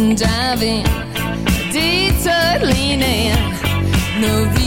been driving, detour leaning, no.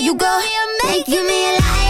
you go, making me alive.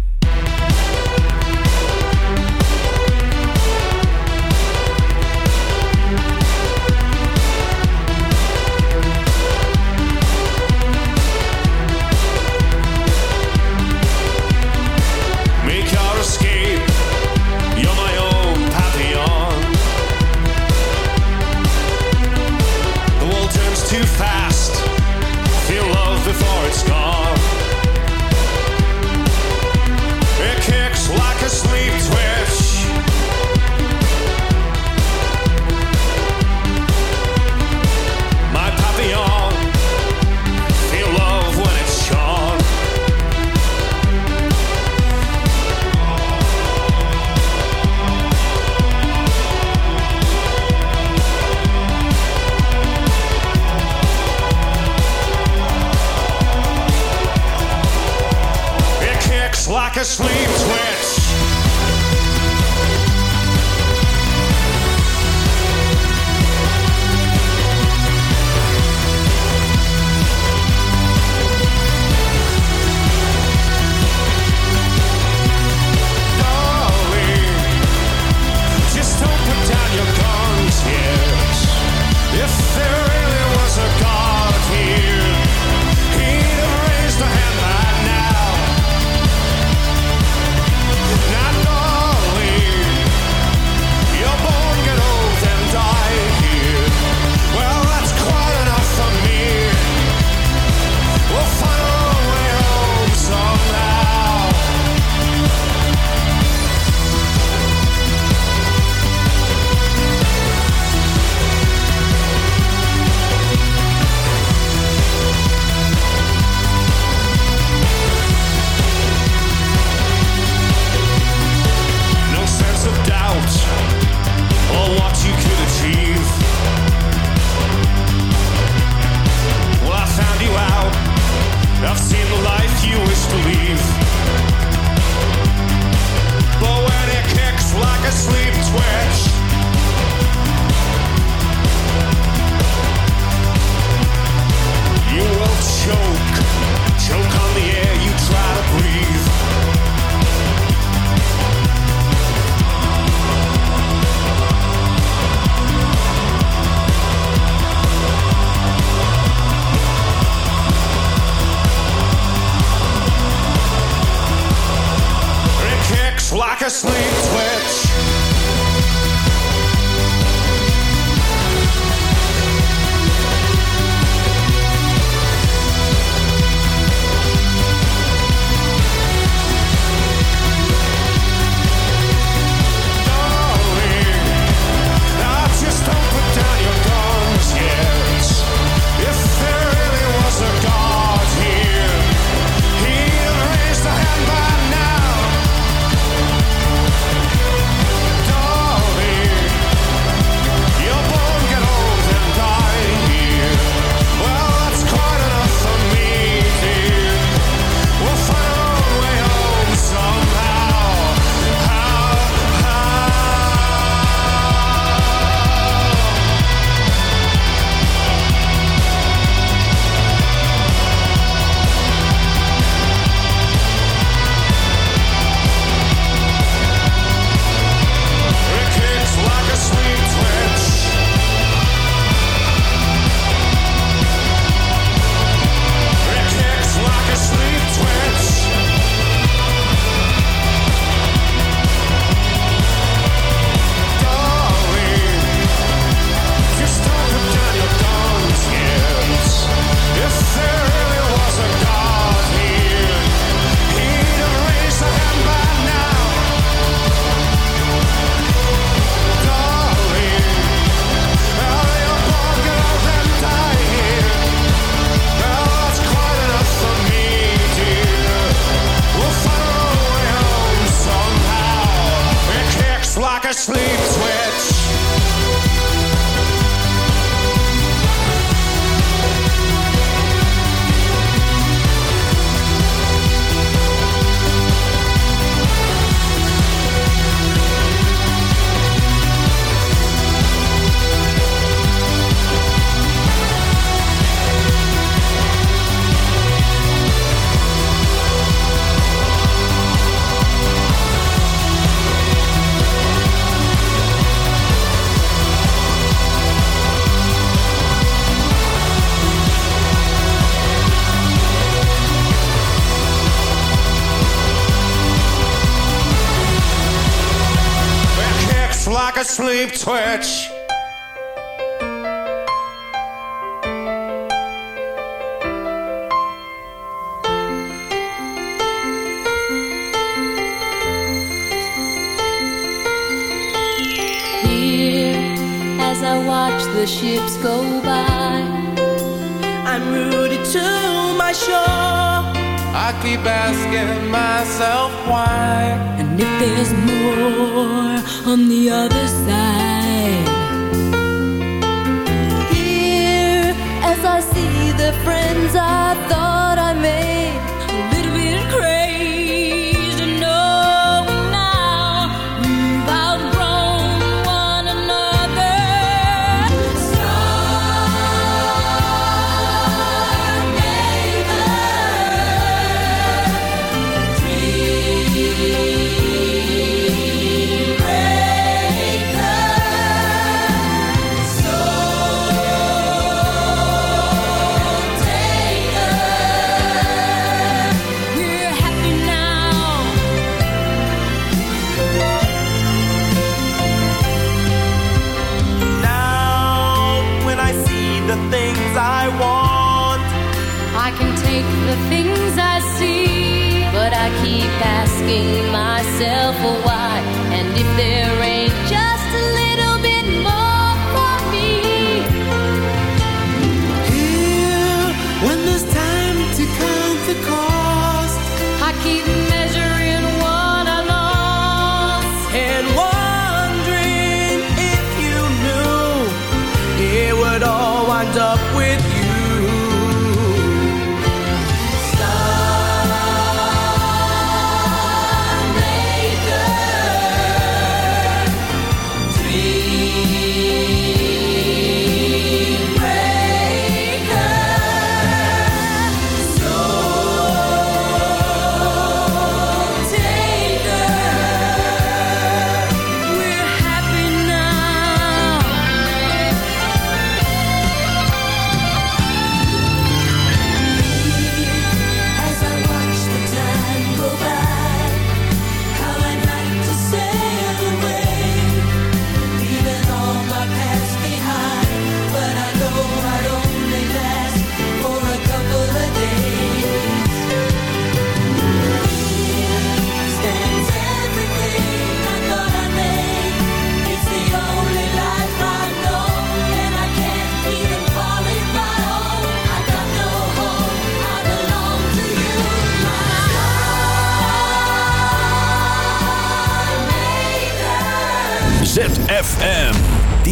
A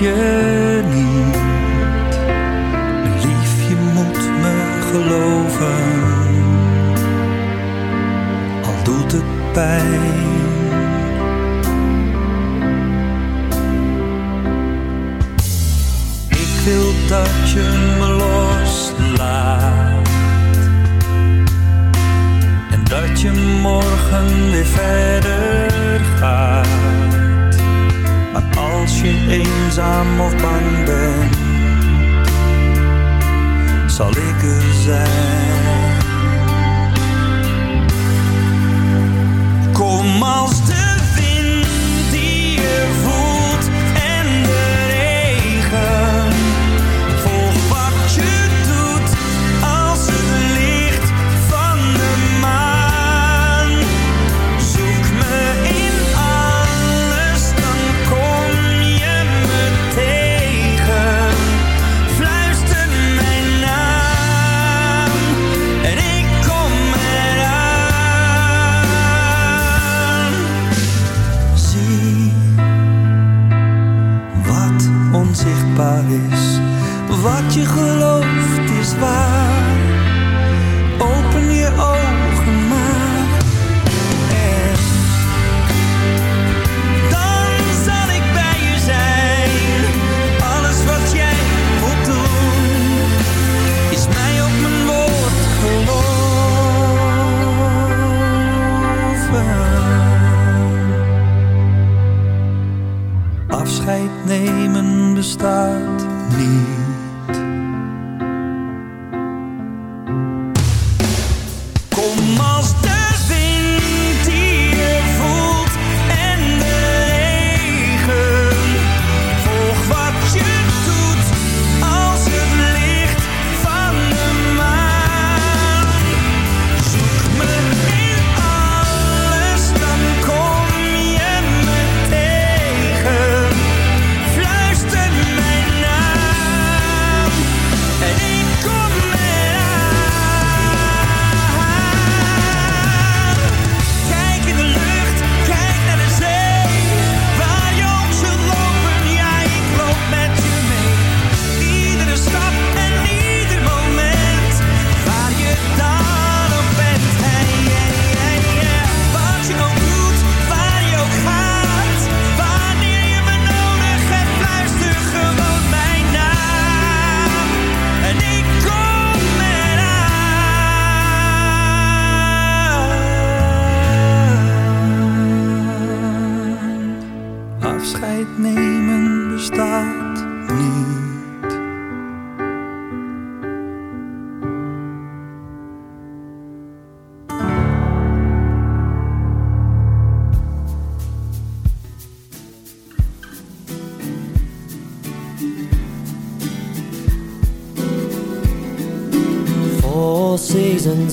Yeah.